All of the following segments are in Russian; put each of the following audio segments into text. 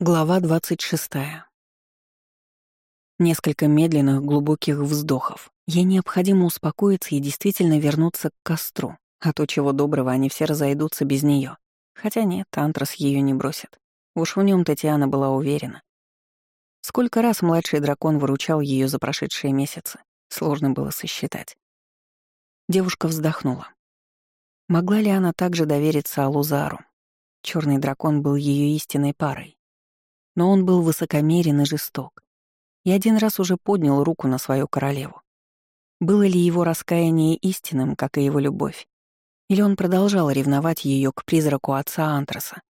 Глава 26. Несколько медленных, глубоких вздохов. Ей необходимо успокоиться и действительно вернуться к костру, а то, чего доброго, они все разойдутся без нее. Хотя нет, Антрас ее не бросит. Уж в нем Татьяна была уверена. Сколько раз младший дракон выручал ее за прошедшие месяцы, сложно было сосчитать. Девушка вздохнула. Могла ли она также довериться Алузару? Черный дракон был ее истинной парой, но он был высокомерен и жесток. И один раз уже поднял руку на свою королеву. Было ли его раскаяние истинным, как и его любовь? Или он продолжал ревновать ее к призраку отца Антраса?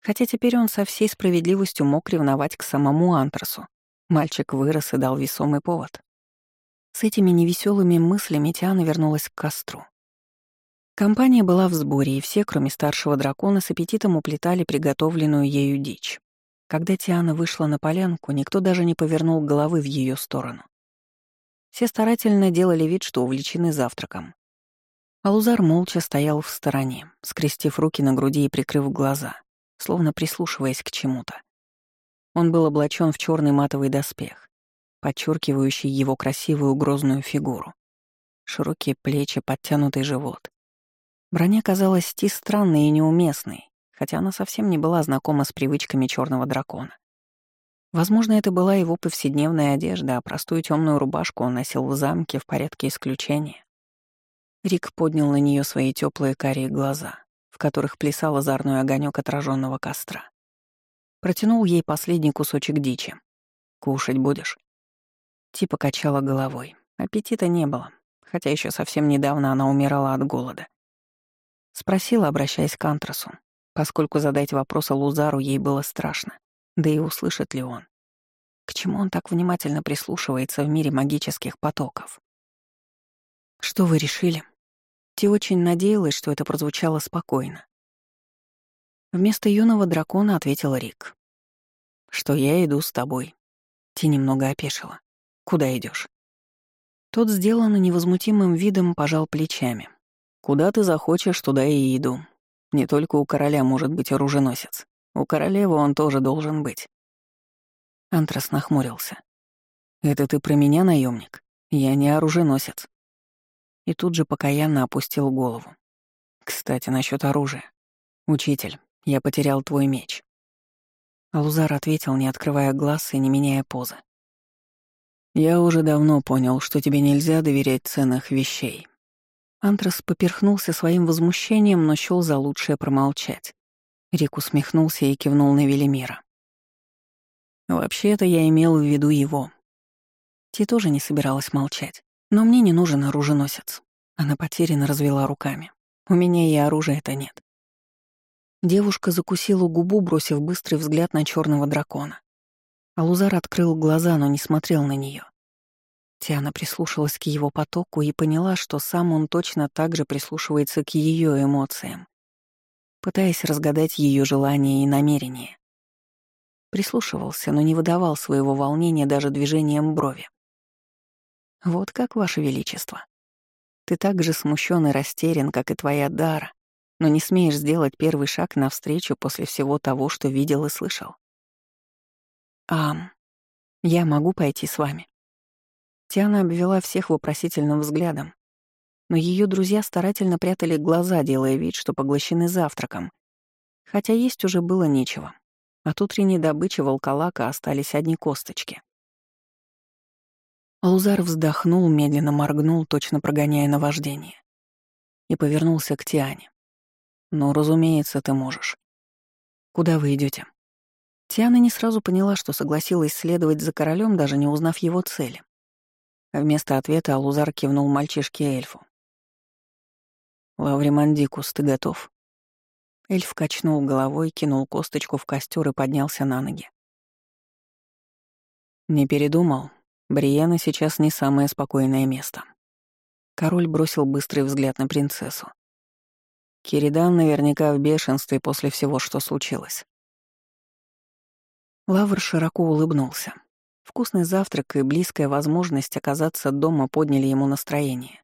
Хотя теперь он со всей справедливостью мог ревновать к самому Антрасу. Мальчик вырос и дал весомый повод. С этими невеселыми мыслями Тиана вернулась к костру. Компания была в сборе, и все, кроме старшего дракона, с аппетитом уплетали приготовленную ею дичь. Когда Тиана вышла на полянку, никто даже не повернул головы в ее сторону. Все старательно делали вид, что увлечены завтраком. Алузар молча стоял в стороне, скрестив руки на груди и прикрыв глаза, словно прислушиваясь к чему-то. Он был облачен в черный матовый доспех, подчеркивающий его красивую грозную фигуру. Широкие плечи, подтянутый живот. Броня казалась сти странной и неуместной, хотя она совсем не была знакома с привычками черного дракона. Возможно, это была его повседневная одежда, а простую темную рубашку он носил в замке в порядке исключения. Рик поднял на нее свои теплые карие глаза, в которых плясал озорной огонек отраженного костра. Протянул ей последний кусочек дичи. «Кушать будешь?» Типа качала головой. Аппетита не было, хотя еще совсем недавно она умирала от голода. Спросила, обращаясь к Антрасу, поскольку задать вопрос Лузару ей было страшно. Да и услышит ли он? К чему он так внимательно прислушивается в мире магических потоков? «Что вы решили?» Ти очень надеялась, что это прозвучало спокойно. Вместо юного дракона ответил Рик. «Что я иду с тобой». Ти немного опешила. «Куда идешь? Тот, сделанный невозмутимым видом, пожал плечами. «Куда ты захочешь, туда и иду. Не только у короля может быть оруженосец. У королевы он тоже должен быть. Антрас нахмурился. «Это ты про меня, наемник? Я не оруженосец». И тут же покаянно опустил голову. «Кстати, насчет оружия. Учитель, я потерял твой меч». Алузар ответил, не открывая глаз и не меняя позы. «Я уже давно понял, что тебе нельзя доверять ценных вещей. Антрас поперхнулся своим возмущением, но счёл за лучшее промолчать. Рик усмехнулся и кивнул на Велимира. «Вообще-то я имел в виду его». Ти тоже не собиралась молчать. «Но мне не нужен оруженосец». Она потерянно развела руками. «У меня и оружия-то нет». Девушка закусила губу, бросив быстрый взгляд на черного дракона. Алузар открыл глаза, но не смотрел на нее. Тиана прислушалась к его потоку и поняла, что сам он точно так же прислушивается к ее эмоциям, пытаясь разгадать ее желания и намерения. Прислушивался, но не выдавал своего волнения даже движением брови. «Вот как, Ваше Величество. Ты так же смущен и растерян, как и твоя Дара, но не смеешь сделать первый шаг навстречу после всего того, что видел и слышал. Ам, я могу пойти с вами?» Тиана обвела всех вопросительным взглядом. Но ее друзья старательно прятали глаза, делая вид, что поглощены завтраком. Хотя есть уже было нечего. От утренней добычи волколака остались одни косточки. Лузар вздохнул, медленно моргнул, точно прогоняя наваждение. И повернулся к Тиане. «Ну, разумеется, ты можешь. Куда вы идете? Тиана не сразу поняла, что согласилась следовать за королем, даже не узнав его цели. Вместо ответа Алузар кивнул мальчишке-эльфу. «Лавримандикус, ты готов?» Эльф качнул головой, кинул косточку в костер и поднялся на ноги. «Не передумал. Бриена сейчас не самое спокойное место». Король бросил быстрый взгляд на принцессу. Киридан наверняка в бешенстве после всего, что случилось. Лавр широко улыбнулся. Вкусный завтрак и близкая возможность оказаться дома подняли ему настроение.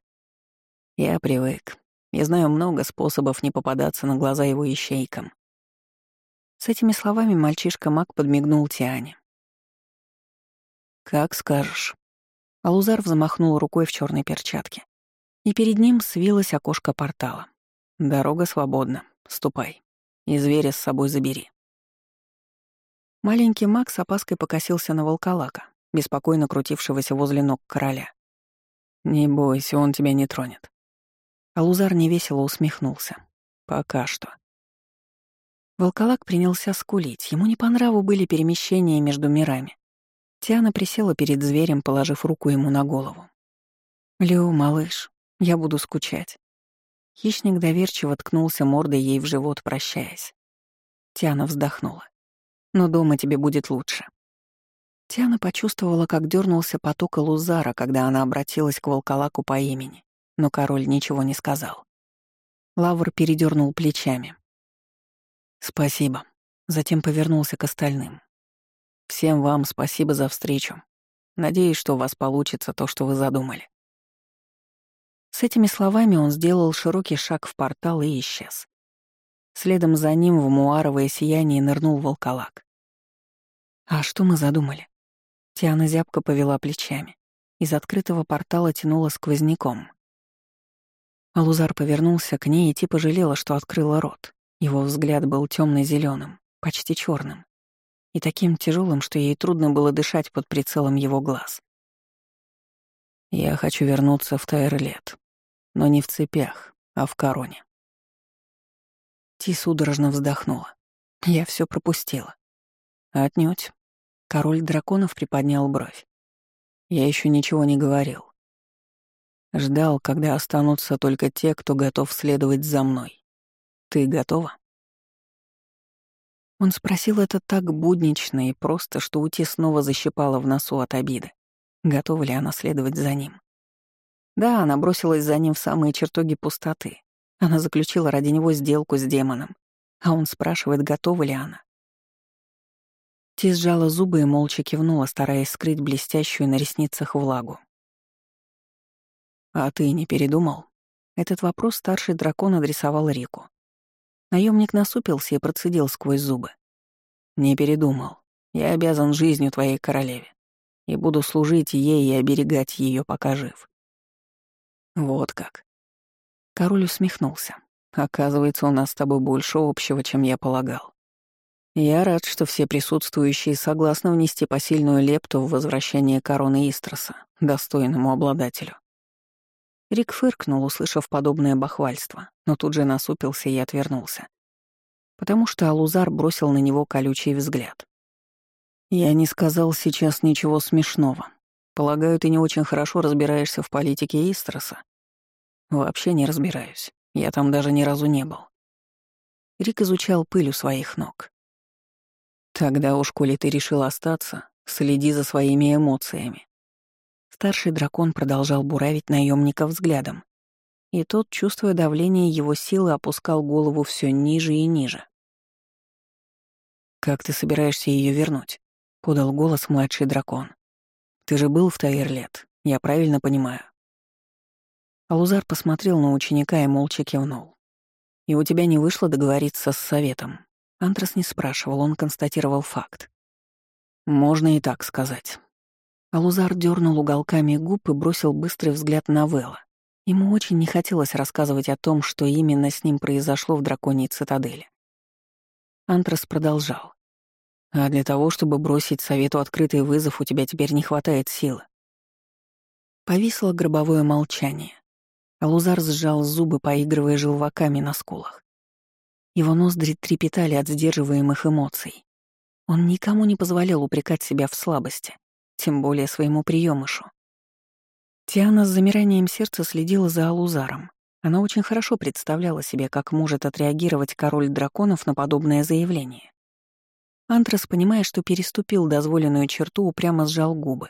Я привык. Я знаю много способов не попадаться на глаза его ищейкам. С этими словами мальчишка Мак подмигнул Тиане. «Как скажешь». Алузар взмахнул рукой в черной перчатке. И перед ним свилось окошко портала. «Дорога свободна. Ступай. И зверя с собой забери». Маленький маг с опаской покосился на волколака, беспокойно крутившегося возле ног короля. «Не бойся, он тебя не тронет». Алузар невесело усмехнулся. «Пока что». Волколак принялся скулить. Ему не по нраву были перемещения между мирами. Тиана присела перед зверем, положив руку ему на голову. «Лео, малыш, я буду скучать». Хищник доверчиво ткнулся мордой ей в живот, прощаясь. Тиана вздохнула но дома тебе будет лучше». Тиана почувствовала, как дернулся поток Лузара, когда она обратилась к волколаку по имени, но король ничего не сказал. Лавр передернул плечами. «Спасибо», затем повернулся к остальным. «Всем вам спасибо за встречу. Надеюсь, что у вас получится то, что вы задумали». С этими словами он сделал широкий шаг в портал и исчез. Следом за ним в муаровое сияние нырнул волколак. «А что мы задумали?» Тиана зябко повела плечами. Из открытого портала тянуло сквозняком. Алузар повернулся к ней и типа жалела, что открыла рот. Его взгляд был темно зеленым почти черным, и таким тяжелым, что ей трудно было дышать под прицелом его глаз. «Я хочу вернуться в Тайрлет, но не в цепях, а в короне. Ти судорожно вздохнула. Я все пропустила. Отнюдь. Король драконов приподнял бровь. Я еще ничего не говорил. Ждал, когда останутся только те, кто готов следовать за мной. Ты готова? Он спросил это так буднично и просто, что Ути снова защипала в носу от обиды. Готова ли она следовать за ним? Да, она бросилась за ним в самые чертоги пустоты, она заключила ради него сделку с демоном, а он спрашивает, готова ли она. Ти сжала зубы и молча кивнула, стараясь скрыть блестящую на ресницах влагу. «А ты не передумал?» Этот вопрос старший дракон адресовал Рику. Наемник насупился и процедил сквозь зубы. «Не передумал. Я обязан жизнью твоей королеве и буду служить ей и оберегать ее, пока жив». «Вот как. Король усмехнулся. «Оказывается, у нас с тобой больше общего, чем я полагал. Я рад, что все присутствующие согласны внести посильную лепту в возвращение короны Истроса, достойному обладателю». Рик фыркнул, услышав подобное бахвальство, но тут же насупился и отвернулся. Потому что Алузар бросил на него колючий взгляд. «Я не сказал сейчас ничего смешного. Полагаю, ты не очень хорошо разбираешься в политике Истроса. Вообще не разбираюсь. Я там даже ни разу не был. Рик изучал пыль у своих ног. Тогда уж, коли ты решил остаться, следи за своими эмоциями. Старший дракон продолжал буравить наемника взглядом, и тот, чувствуя давление его силы, опускал голову все ниже и ниже. «Как ты собираешься ее вернуть?» — подал голос младший дракон. «Ты же был в Таирлет, я правильно понимаю?» Алузар посмотрел на ученика и молча кивнул. «И у тебя не вышло договориться с советом?» Антрас не спрашивал, он констатировал факт. «Можно и так сказать». Алузар дернул уголками губ и бросил быстрый взгляд на Вэлла. Ему очень не хотелось рассказывать о том, что именно с ним произошло в драконьей цитадели. Антрас продолжал. «А для того, чтобы бросить совету открытый вызов, у тебя теперь не хватает силы». Повисло гробовое молчание. Алузар сжал зубы, поигрывая желваками на скулах. Его ноздри трепетали от сдерживаемых эмоций. Он никому не позволял упрекать себя в слабости, тем более своему приемышу. Тиана с замиранием сердца следила за Алузаром. Она очень хорошо представляла себе, как может отреагировать король драконов на подобное заявление. Антрас, понимая, что переступил дозволенную черту, упрямо сжал губы.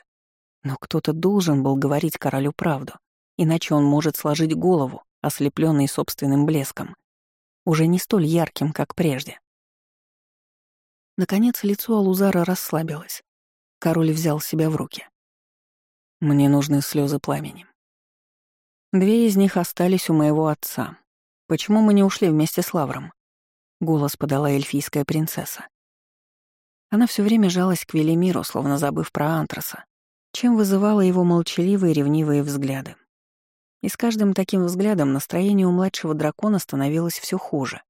Но кто-то должен был говорить королю правду иначе он может сложить голову, ослепленный собственным блеском, уже не столь ярким, как прежде. Наконец лицо Алузара расслабилось. Король взял себя в руки. «Мне нужны слезы пламени. Две из них остались у моего отца. Почему мы не ушли вместе с Лавром? — голос подала эльфийская принцесса. Она все время жалась к Велимиру, словно забыв про Антраса, чем вызывала его молчаливые ревнивые взгляды. И с каждым таким взглядом настроение у младшего дракона становилось все хуже.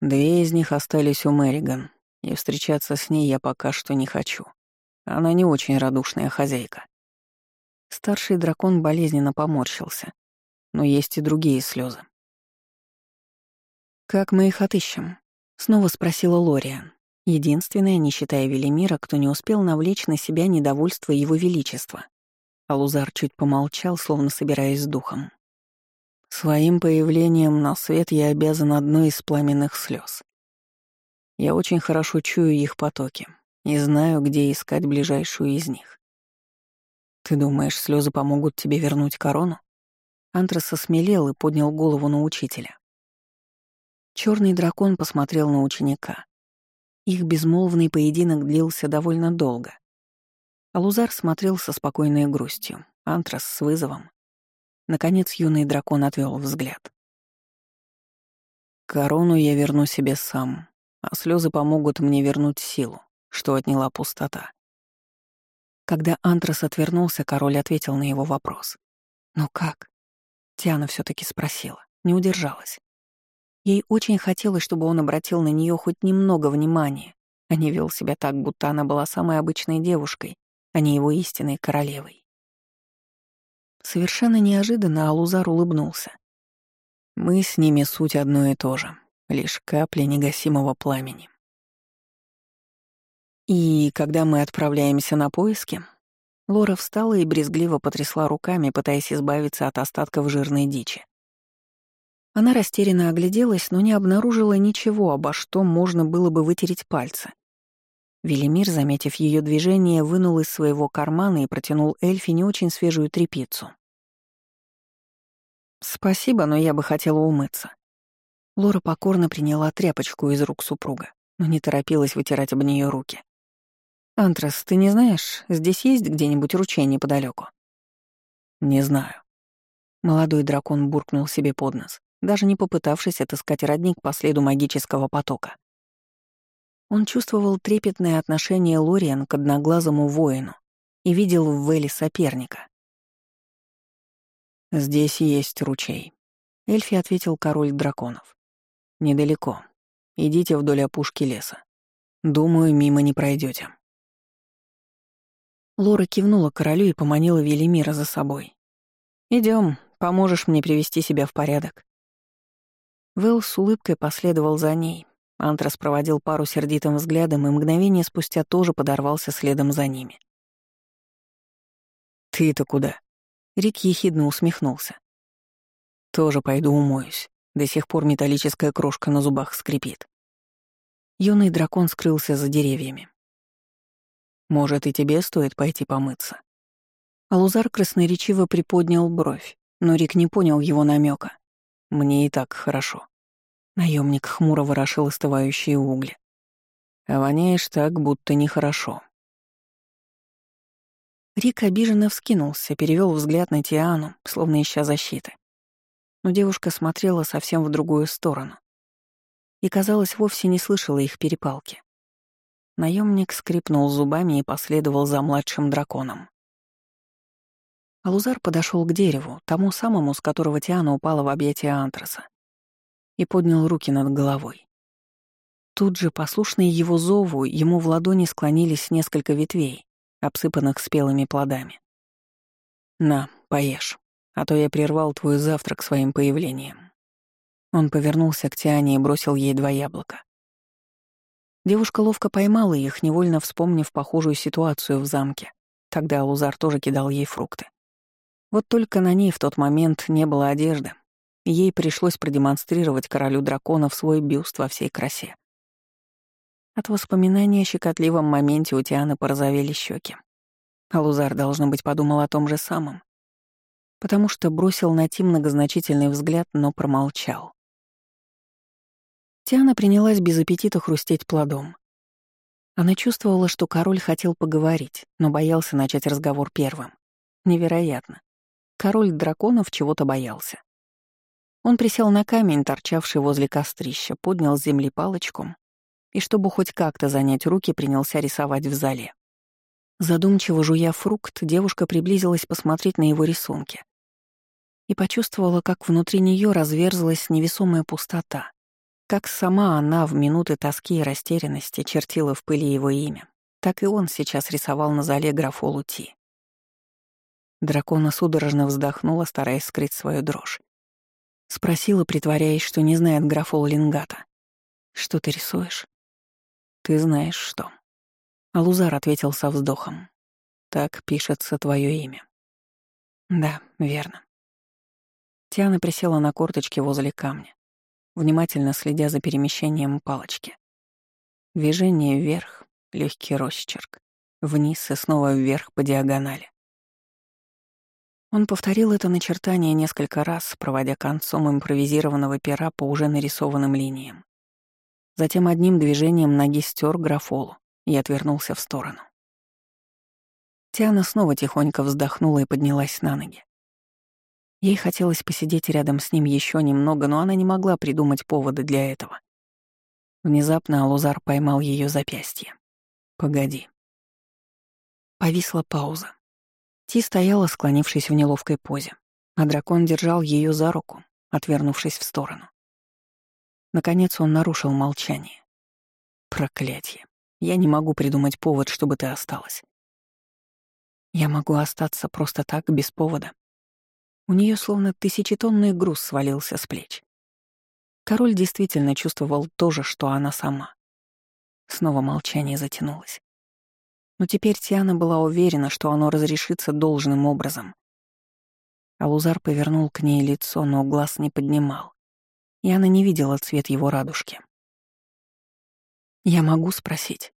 Две из них остались у Мэриган, и встречаться с ней я пока что не хочу. Она не очень радушная хозяйка. Старший дракон болезненно поморщился. Но есть и другие слезы. «Как мы их отыщем?» — снова спросила Лориан. Единственная, не считая Велимира, кто не успел навлечь на себя недовольство его величества. Алузар чуть помолчал, словно собираясь с духом. Своим появлением на свет я обязан одной из пламенных слез. Я очень хорошо чую их потоки и знаю, где искать ближайшую из них. Ты думаешь, слезы помогут тебе вернуть корону? Антрас осмелел и поднял голову на учителя. Черный дракон посмотрел на ученика. Их безмолвный поединок длился довольно долго. Алузар смотрел со спокойной грустью, Антрас с вызовом. Наконец юный дракон отвел взгляд. «Корону я верну себе сам, а слезы помогут мне вернуть силу, что отняла пустота». Когда Антрас отвернулся, король ответил на его вопрос. «Ну как?» Тиана все таки спросила, не удержалась. Ей очень хотелось, чтобы он обратил на нее хоть немного внимания, а не вел себя так, будто она была самой обычной девушкой, а не его истинной королевой. Совершенно неожиданно Алузар улыбнулся. Мы с ними суть одно и то же, лишь капли негасимого пламени. И когда мы отправляемся на поиски, Лора встала и брезгливо потрясла руками, пытаясь избавиться от остатков жирной дичи. Она растерянно огляделась, но не обнаружила ничего, обо что можно было бы вытереть пальцы. Велимир, заметив ее движение, вынул из своего кармана и протянул эльфе не очень свежую тряпицу. «Спасибо, но я бы хотела умыться». Лора покорно приняла тряпочку из рук супруга, но не торопилась вытирать об нее руки. «Антрас, ты не знаешь, здесь есть где-нибудь ручей неподалеку? «Не знаю». Молодой дракон буркнул себе под нос, даже не попытавшись отыскать родник по следу магического потока. Он чувствовал трепетное отношение Лориан к одноглазому воину и видел в Вэле соперника. «Здесь есть ручей», — Эльфи ответил король драконов. «Недалеко. Идите вдоль опушки леса. Думаю, мимо не пройдете. Лора кивнула королю и поманила Велимира за собой. Идем, поможешь мне привести себя в порядок». Вэл с улыбкой последовал за ней, Антрас проводил пару сердитым взглядом и мгновение спустя тоже подорвался следом за ними. «Ты-то куда?» Рик ехидно усмехнулся. «Тоже пойду умоюсь. До сих пор металлическая крошка на зубах скрипит». Юный дракон скрылся за деревьями. «Может, и тебе стоит пойти помыться?» Алузар красноречиво приподнял бровь, но Рик не понял его намека. «Мне и так хорошо». Наемник хмуро ворошил остывающие угли. А воняешь так, будто нехорошо. Рик обиженно вскинулся, перевел взгляд на Тиану, словно ища защиты. Но девушка смотрела совсем в другую сторону. И, казалось, вовсе не слышала их перепалки. Наемник скрипнул зубами и последовал за младшим драконом. Алузар подошел к дереву, тому самому, с которого Тиана упала в объятия Антраса и поднял руки над головой. Тут же, послушные его зову, ему в ладони склонились несколько ветвей, обсыпанных спелыми плодами. «На, поешь, а то я прервал твой завтрак своим появлением». Он повернулся к Тиане и бросил ей два яблока. Девушка ловко поймала их, невольно вспомнив похожую ситуацию в замке. Тогда Лузар тоже кидал ей фрукты. Вот только на ней в тот момент не было одежды, Ей пришлось продемонстрировать королю драконов свой бюст во всей красе. От воспоминания о щекотливом моменте у Тианы порозовели щеки. Алузар, должно быть, подумал о том же самом, потому что бросил на Ти многозначительный взгляд, но промолчал. Тиана принялась без аппетита хрустеть плодом. Она чувствовала, что король хотел поговорить, но боялся начать разговор первым. Невероятно. Король драконов чего-то боялся. Он присел на камень, торчавший возле кострища, поднял с земли палочку и, чтобы хоть как-то занять руки, принялся рисовать в зале. Задумчиво жуя фрукт, девушка приблизилась посмотреть на его рисунки и почувствовала, как внутри нее разверзлась невесомая пустота, как сама она в минуты тоски и растерянности чертила в пыли его имя, так и он сейчас рисовал на зале графолу Ти. Дракона судорожно вздохнула, стараясь скрыть свою дрожь. Спросила, притворяясь, что не знает графол Лингата. «Что ты рисуешь?» «Ты знаешь, что». Алузар ответил со вздохом. «Так пишется твое имя». «Да, верно». Тиана присела на корточки возле камня, внимательно следя за перемещением палочки. Движение вверх, легкий росчерк, вниз и снова вверх по диагонали. Он повторил это начертание несколько раз, проводя концом импровизированного пера по уже нарисованным линиям. Затем одним движением ноги стер графолу и отвернулся в сторону. Тиана снова тихонько вздохнула и поднялась на ноги. Ей хотелось посидеть рядом с ним еще немного, но она не могла придумать повода для этого. Внезапно Алузар поймал ее запястье. «Погоди». Повисла пауза. Ти стояла, склонившись в неловкой позе, а дракон держал ее за руку, отвернувшись в сторону. Наконец он нарушил молчание. Проклятие. Я не могу придумать повод, чтобы ты осталась. Я могу остаться просто так, без повода. У нее словно тысячетонный груз свалился с плеч. Король действительно чувствовал то же, что она сама. Снова молчание затянулось. Но теперь Тиана была уверена, что оно разрешится должным образом. Алузар повернул к ней лицо, но глаз не поднимал, и она не видела цвет его радужки. «Я могу спросить?»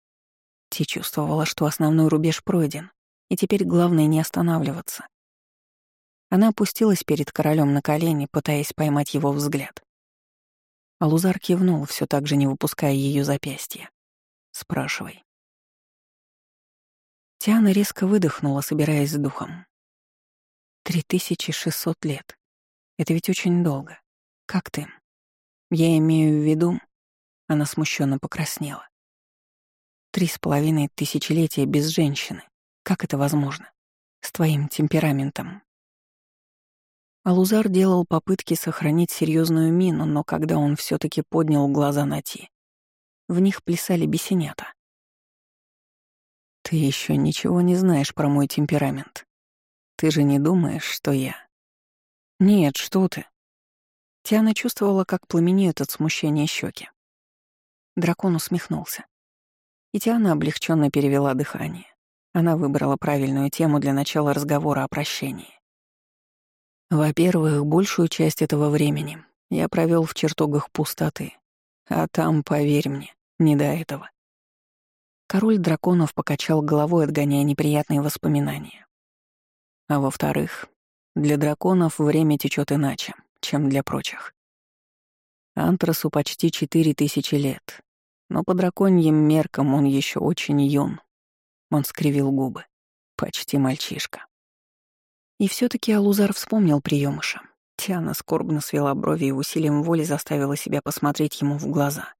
Ти чувствовала, что основной рубеж пройден, и теперь главное не останавливаться. Она опустилась перед королем на колени, пытаясь поймать его взгляд. Алузар кивнул, все так же не выпуская ее запястья. «Спрашивай». Тиана резко выдохнула, собираясь с духом. «Три тысячи шестьсот лет. Это ведь очень долго. Как ты?» «Я имею в виду...» Она смущенно покраснела. «Три с половиной тысячелетия без женщины. Как это возможно? С твоим темпераментом?» Алузар делал попытки сохранить серьезную мину, но когда он все таки поднял глаза на Ти, в них плясали бесенята. Ты еще ничего не знаешь про мой темперамент. Ты же не думаешь, что я... Нет, что ты. Тиана чувствовала, как пламенеют от смущения щеки. Дракон усмехнулся. И Тиана облегченно перевела дыхание. Она выбрала правильную тему для начала разговора о прощении. Во-первых, большую часть этого времени я провел в чертогах пустоты, а там, поверь мне, не до этого. Король драконов покачал головой, отгоняя неприятные воспоминания. А во-вторых, для драконов время течет иначе, чем для прочих. Антрасу почти четыре тысячи лет, но по драконьим меркам он еще очень юн. Он скривил губы. Почти мальчишка. И все таки Алузар вспомнил приемыша. Тиана скорбно свела брови и усилием воли заставила себя посмотреть ему в глаза.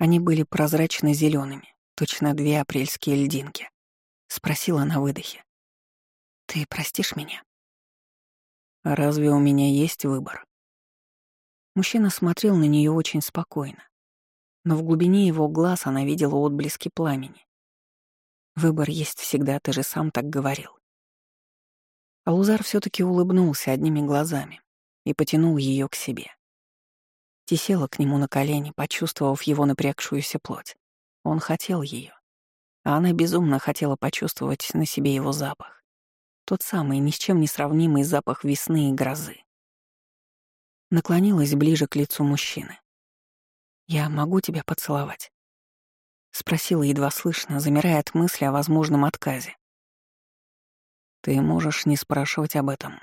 Они были прозрачно зелеными точно две апрельские льдинки. Спросила на выдохе. «Ты простишь меня?» «А разве у меня есть выбор?» Мужчина смотрел на нее очень спокойно, но в глубине его глаз она видела отблески пламени. «Выбор есть всегда, ты же сам так говорил». Алузар все таки улыбнулся одними глазами и потянул ее к себе. Тесела к нему на колени, почувствовав его напрягшуюся плоть. Он хотел ее, а она безумно хотела почувствовать на себе его запах. Тот самый, ни с чем не сравнимый запах весны и грозы. Наклонилась ближе к лицу мужчины. «Я могу тебя поцеловать?» Спросила едва слышно, замирая от мысли о возможном отказе. «Ты можешь не спрашивать об этом».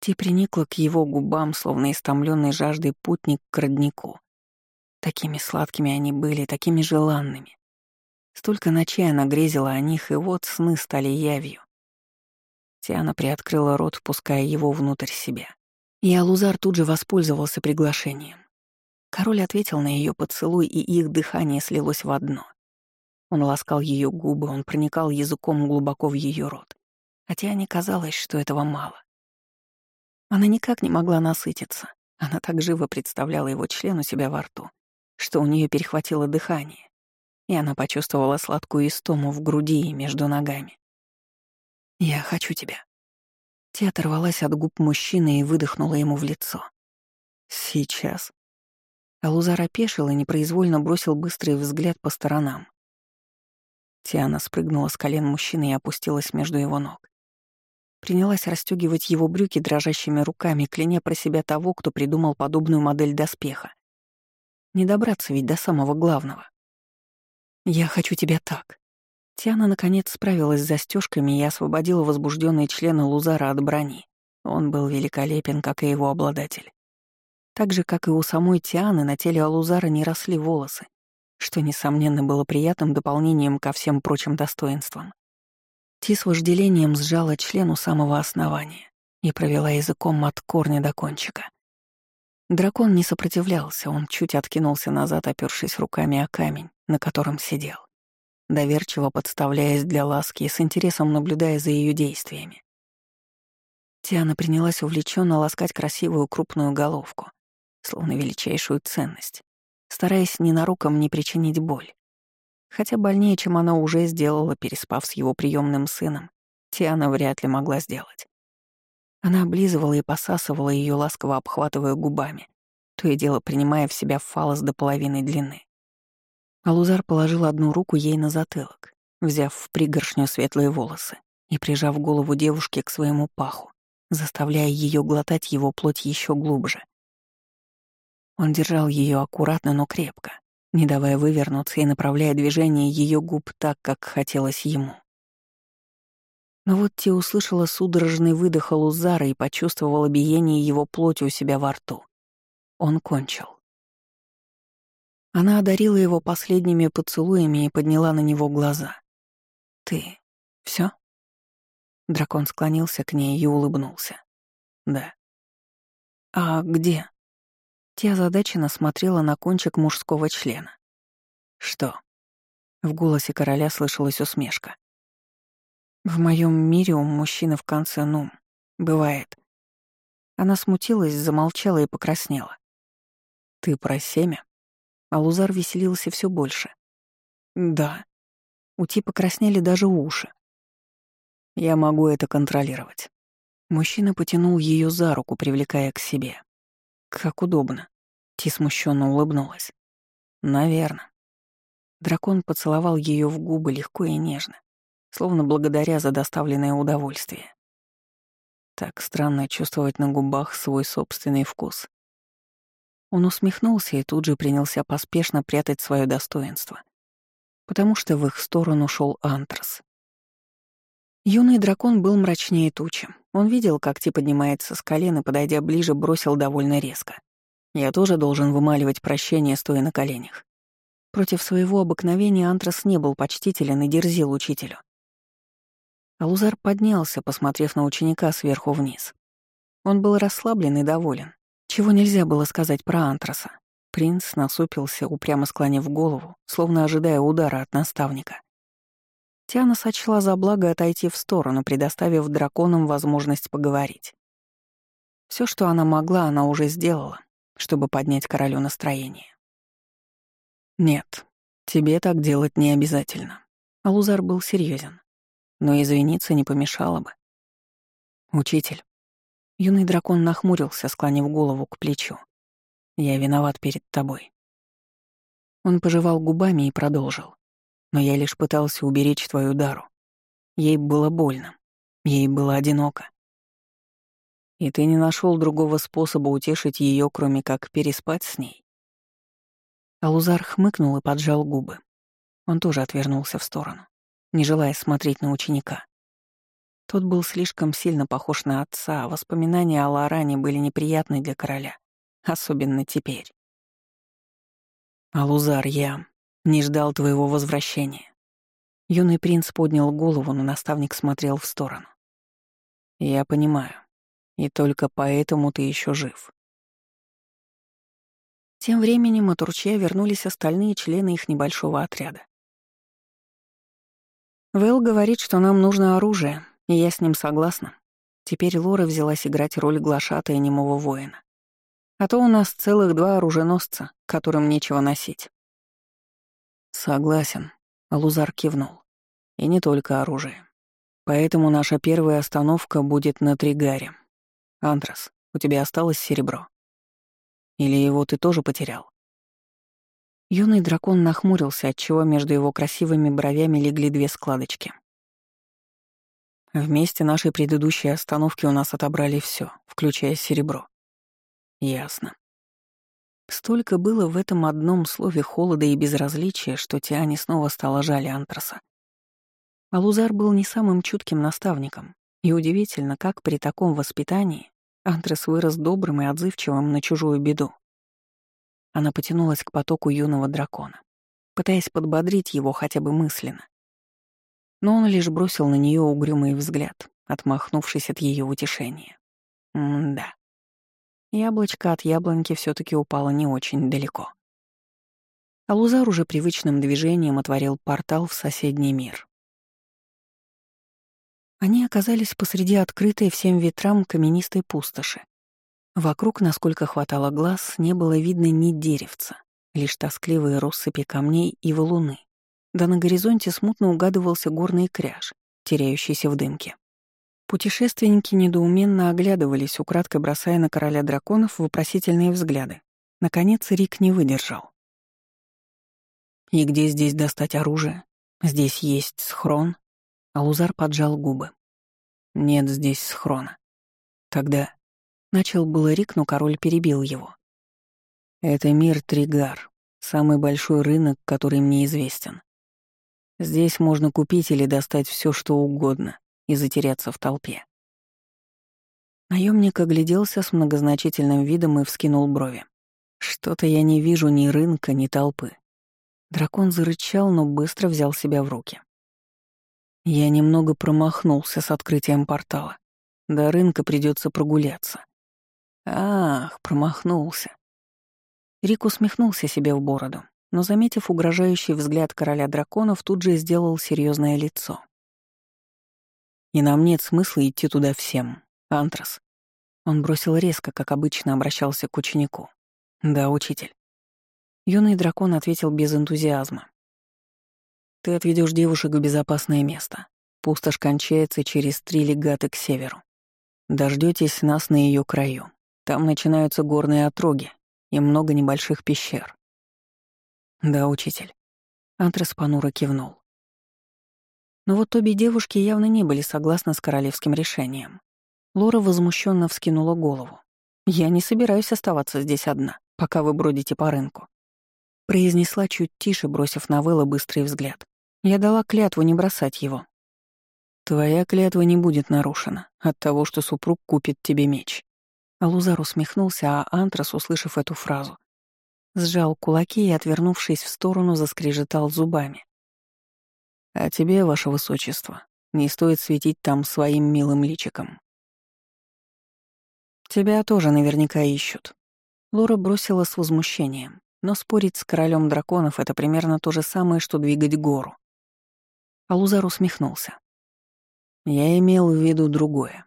Ти приникла к его губам, словно истомленный жаждой путник к роднику. Такими сладкими они были, такими желанными. Столько ночей она грезила о них, и вот сны стали явью. Тиана приоткрыла рот, впуская его внутрь себя, И Алузар тут же воспользовался приглашением. Король ответил на ее поцелуй, и их дыхание слилось в одно. Он ласкал ее губы, он проникал языком глубоко в ее рот. Хотя не казалось, что этого мало. Она никак не могла насытиться. Она так живо представляла его член у себя во рту, что у нее перехватило дыхание, и она почувствовала сладкую истому в груди и между ногами. «Я хочу тебя». Те оторвалась от губ мужчины и выдохнула ему в лицо. «Сейчас». Алузар опешил и непроизвольно бросил быстрый взгляд по сторонам. Тиана спрыгнула с колен мужчины и опустилась между его ног. Принялась расстегивать его брюки дрожащими руками, кляня про себя того, кто придумал подобную модель доспеха. Не добраться ведь до самого главного. «Я хочу тебя так». Тиана, наконец, справилась с застежками и освободила возбужденные члены Лузара от брони. Он был великолепен, как и его обладатель. Так же, как и у самой Тианы, на теле Алузара не росли волосы, что, несомненно, было приятным дополнением ко всем прочим достоинствам. Ти с вожделением сжала член у самого основания и провела языком от корня до кончика. Дракон не сопротивлялся, он чуть откинулся назад, опершись руками о камень, на котором сидел, доверчиво подставляясь для ласки и с интересом наблюдая за ее действиями. Тиана принялась увлеченно ласкать красивую крупную головку, словно величайшую ценность, стараясь ненароком не причинить боль. Хотя больнее, чем она уже сделала, переспав с его приемным сыном, Тиана вряд ли могла сделать. Она облизывала и посасывала ее, ласково обхватывая губами, то и дело принимая в себя фалос до половины длины. Алузар положил одну руку ей на затылок, взяв в пригоршню светлые волосы и прижав голову девушки к своему паху, заставляя ее глотать его плоть еще глубже. Он держал ее аккуратно, но крепко, не давая вывернуться и направляя движение ее губ так, как хотелось ему. Но вот Ти услышала судорожный выдох Алузара и почувствовала биение его плоти у себя во рту. Он кончил. Она одарила его последними поцелуями и подняла на него глаза. «Ты... все? Дракон склонился к ней и улыбнулся. «Да». «А где?» Те озадаченно смотрела на кончик мужского члена. «Что?» В голосе короля слышалась усмешка. «В моем мире у мужчины в конце «ну» бывает». Она смутилась, замолчала и покраснела. «Ты про семя?» Алузар веселился все больше. «Да». У Ти покраснели даже уши. «Я могу это контролировать». Мужчина потянул ее за руку, привлекая к себе. Как удобно. Ти смущенно улыбнулась. Наверно. Дракон поцеловал ее в губы легко и нежно, словно благодаря за доставленное удовольствие. Так странно чувствовать на губах свой собственный вкус. Он усмехнулся и тут же принялся поспешно прятать свое достоинство, потому что в их сторону шел Антрас. Юный дракон был мрачнее тучи. Он видел, как Ти поднимается с колен и, подойдя ближе, бросил довольно резко. Я тоже должен вымаливать прощение, стоя на коленях. Против своего обыкновения Антрас не был почтителен и дерзил учителю. Алузар поднялся, посмотрев на ученика сверху вниз. Он был расслаблен и доволен, чего нельзя было сказать про Антраса. Принц насупился, упрямо склонив голову, словно ожидая удара от наставника. Тиана сочла за благо отойти в сторону, предоставив драконам возможность поговорить. Все, что она могла, она уже сделала, чтобы поднять королю настроение. «Нет, тебе так делать не обязательно». Алузар был серьезен, но извиниться не помешало бы. «Учитель». Юный дракон нахмурился, склонив голову к плечу. «Я виноват перед тобой». Он пожевал губами и продолжил но я лишь пытался уберечь твою дару. Ей было больно, ей было одиноко. И ты не нашел другого способа утешить ее, кроме как переспать с ней. Алузар хмыкнул и поджал губы. Он тоже отвернулся в сторону, не желая смотреть на ученика. Тот был слишком сильно похож на отца, а воспоминания о Лоране были неприятны для короля, особенно теперь. «Алузар, я...» Не ждал твоего возвращения. Юный принц поднял голову, но наставник смотрел в сторону. Я понимаю. И только поэтому ты еще жив. Тем временем от ручья вернулись остальные члены их небольшого отряда. Вэл говорит, что нам нужно оружие, и я с ним согласна. Теперь Лора взялась играть роль глашатая немого воина. А то у нас целых два оруженосца, которым нечего носить. Согласен, Лузар кивнул. И не только оружие. Поэтому наша первая остановка будет на Тригаре. Антрас, у тебя осталось серебро? Или его ты тоже потерял?» Юный дракон нахмурился, отчего между его красивыми бровями легли две складочки. Вместе нашей предыдущей остановки у нас отобрали все, включая серебро. Ясно. Столько было в этом одном слове холода и безразличия, что Тиане снова стало жаль Антраса. Алузар был не самым чутким наставником, и удивительно, как при таком воспитании Антрес вырос добрым и отзывчивым на чужую беду. Она потянулась к потоку юного дракона, пытаясь подбодрить его хотя бы мысленно. Но он лишь бросил на нее угрюмый взгляд, отмахнувшись от ее утешения. М-да. Яблочко от яблоньки все таки упало не очень далеко. Алузар уже привычным движением отворил портал в соседний мир. Они оказались посреди открытой всем ветрам каменистой пустоши. Вокруг, насколько хватало глаз, не было видно ни деревца, лишь тоскливые россыпи камней и валуны. Да на горизонте смутно угадывался горный кряж, теряющийся в дымке. Путешественники недоуменно оглядывались, украдкой бросая на короля драконов вопросительные взгляды. Наконец Рик не выдержал. «И где здесь достать оружие? Здесь есть схрон?» Алузар поджал губы. «Нет здесь схрона». «Тогда...» Начал было Рик, но король перебил его. «Это мир Тригар, самый большой рынок, который мне известен. Здесь можно купить или достать все, что угодно, и затеряться в толпе». Наемник огляделся с многозначительным видом и вскинул брови. «Что-то я не вижу ни рынка, ни толпы». Дракон зарычал, но быстро взял себя в руки. Я немного промахнулся с открытием портала. До рынка придется прогуляться. Ах, промахнулся. Рик усмехнулся себе в бороду, но, заметив угрожающий взгляд короля драконов, тут же сделал серьезное лицо. «И нам нет смысла идти туда всем, Антрас». Он бросил резко, как обычно обращался к ученику. «Да, учитель». Юный дракон ответил без энтузиазма. Ты отведешь девушек в безопасное место. Пустошь кончается через три легаты к северу. Дождетесь нас на ее краю. Там начинаются горные отроги и много небольших пещер. Да, учитель. Антрас понуро кивнул. Но вот обе девушки явно не были согласны с королевским решением. Лора возмущенно вскинула голову. «Я не собираюсь оставаться здесь одна, пока вы бродите по рынку», произнесла чуть тише, бросив на Вэлла быстрый взгляд. Я дала клятву не бросать его. Твоя клятва не будет нарушена от того, что супруг купит тебе меч. Алузар усмехнулся, а Антрас, услышав эту фразу, сжал кулаки и, отвернувшись в сторону, заскрежетал зубами. «А тебе, ваше высочество, не стоит светить там своим милым личиком». «Тебя тоже наверняка ищут». Лора бросила с возмущением, но спорить с королем драконов — это примерно то же самое, что двигать гору. Алузар усмехнулся. «Я имел в виду другое.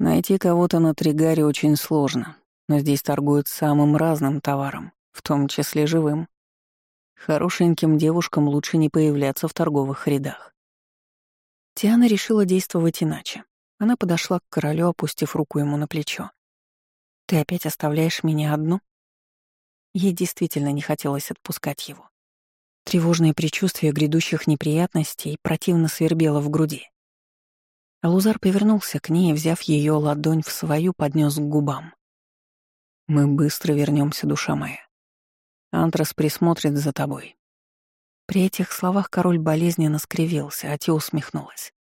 Найти кого-то на Тригаре очень сложно, но здесь торгуют самым разным товаром, в том числе живым. Хорошеньким девушкам лучше не появляться в торговых рядах». Тиана решила действовать иначе. Она подошла к королю, опустив руку ему на плечо. «Ты опять оставляешь меня одну?» Ей действительно не хотелось отпускать его. Тревожное предчувствие грядущих неприятностей противно свербело в груди. Алузар повернулся к ней, взяв ее ладонь в свою, поднес к губам. «Мы быстро вернемся, душа моя. Антрас присмотрит за тобой». При этих словах король болезненно скривился, а те усмехнулась.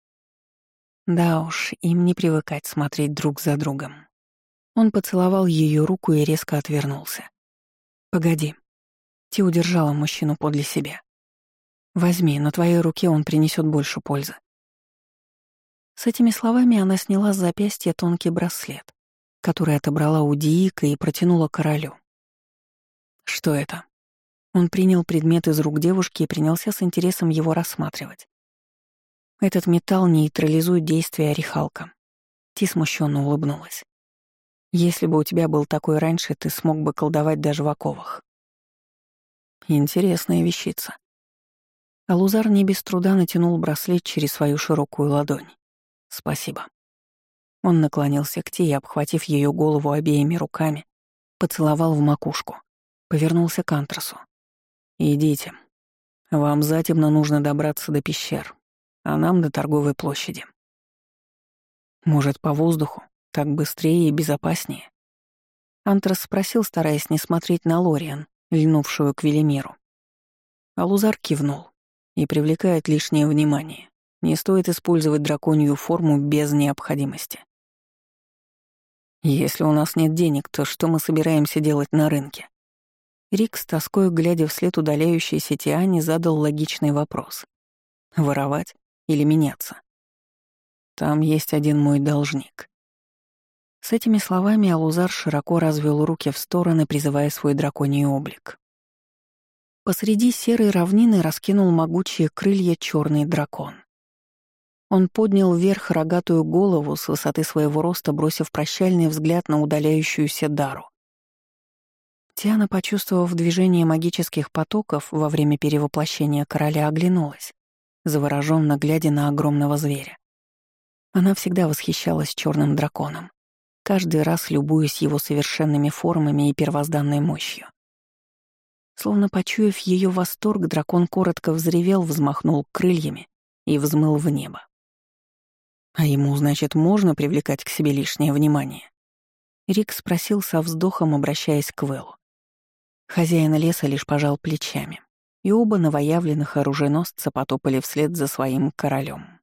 Да уж, им не привыкать смотреть друг за другом. Он поцеловал ее руку и резко отвернулся. «Погоди», Ти удержала мужчину подле себя. «Возьми, на твоей руке он принесет больше пользы». С этими словами она сняла с запястья тонкий браслет, который отобрала у Диика и протянула королю. «Что это?» Он принял предмет из рук девушки и принялся с интересом его рассматривать. Этот металл нейтрализует действие орехалка. Ти смущенно улыбнулась. Если бы у тебя был такой раньше, ты смог бы колдовать даже в оковах. Интересная вещица. Алузар не без труда натянул браслет через свою широкую ладонь. Спасибо. Он наклонился к Ти и, обхватив ее голову обеими руками, поцеловал в макушку. Повернулся к Антрасу. «Идите. Вам затемно нужно добраться до пещер, а нам до торговой площади. Может, по воздуху? Так быстрее и безопаснее?» Антрас спросил, стараясь не смотреть на Лориан, льнувшую к Велимиру. Алузар кивнул и привлекает лишнее внимание. Не стоит использовать драконью форму без необходимости. Если у нас нет денег, то что мы собираемся делать на рынке? Рик с тоской, глядя вслед удаляющейся Тиане, задал логичный вопрос. Воровать или меняться? Там есть один мой должник. С этими словами Алузар широко развел руки в стороны, призывая свой драконий облик. Посреди серой равнины раскинул могучие крылья черный дракон. Он поднял вверх рогатую голову с высоты своего роста, бросив прощальный взгляд на удаляющуюся Дару. Тиана, почувствовав движение магических потоков во время перевоплощения короля, оглянулась, завороженно глядя на огромного зверя. Она всегда восхищалась черным драконом, каждый раз любуясь его совершенными формами и первозданной мощью. Словно почуяв ее восторг, дракон коротко взревел, взмахнул крыльями и взмыл в небо. А ему, значит, можно привлекать к себе лишнее внимание? Рик спросил со вздохом, обращаясь к Вэллу. Хозяин леса лишь пожал плечами, и оба новоявленных оруженосца потопали вслед за своим королем.